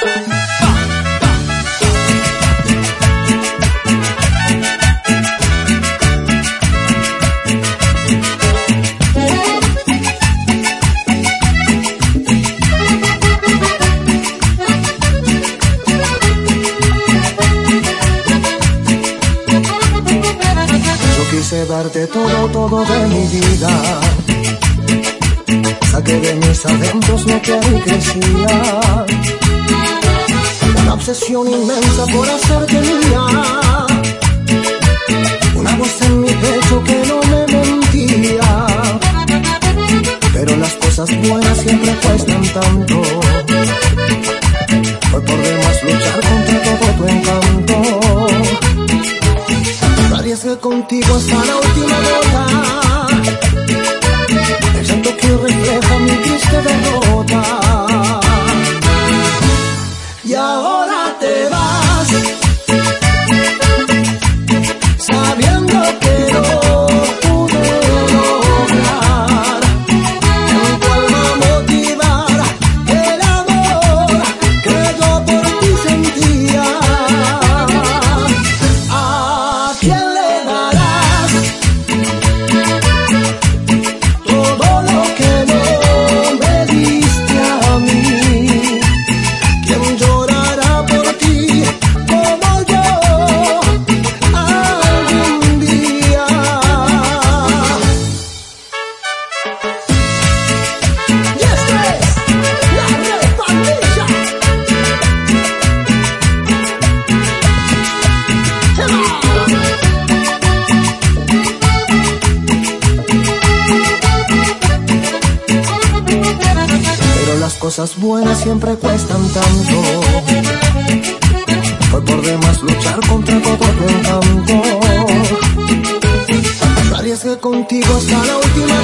Yo quise darte todo, todo de mi vida. Saqué de mis adentros lo que ahí crecía. Obsesión inmensa por hacerte mía. Una voz en mi pecho que no me mentía. Pero las cosas buenas siempre cuestan tanto. Fue por demás luchar contra todo tu encanto. Arriesgué contigo hasta la última gota. Cosas buenas siempre cuestan tanto. Fue por demás luchar contra todo tu encanto. Arriesgué contigo hasta la última.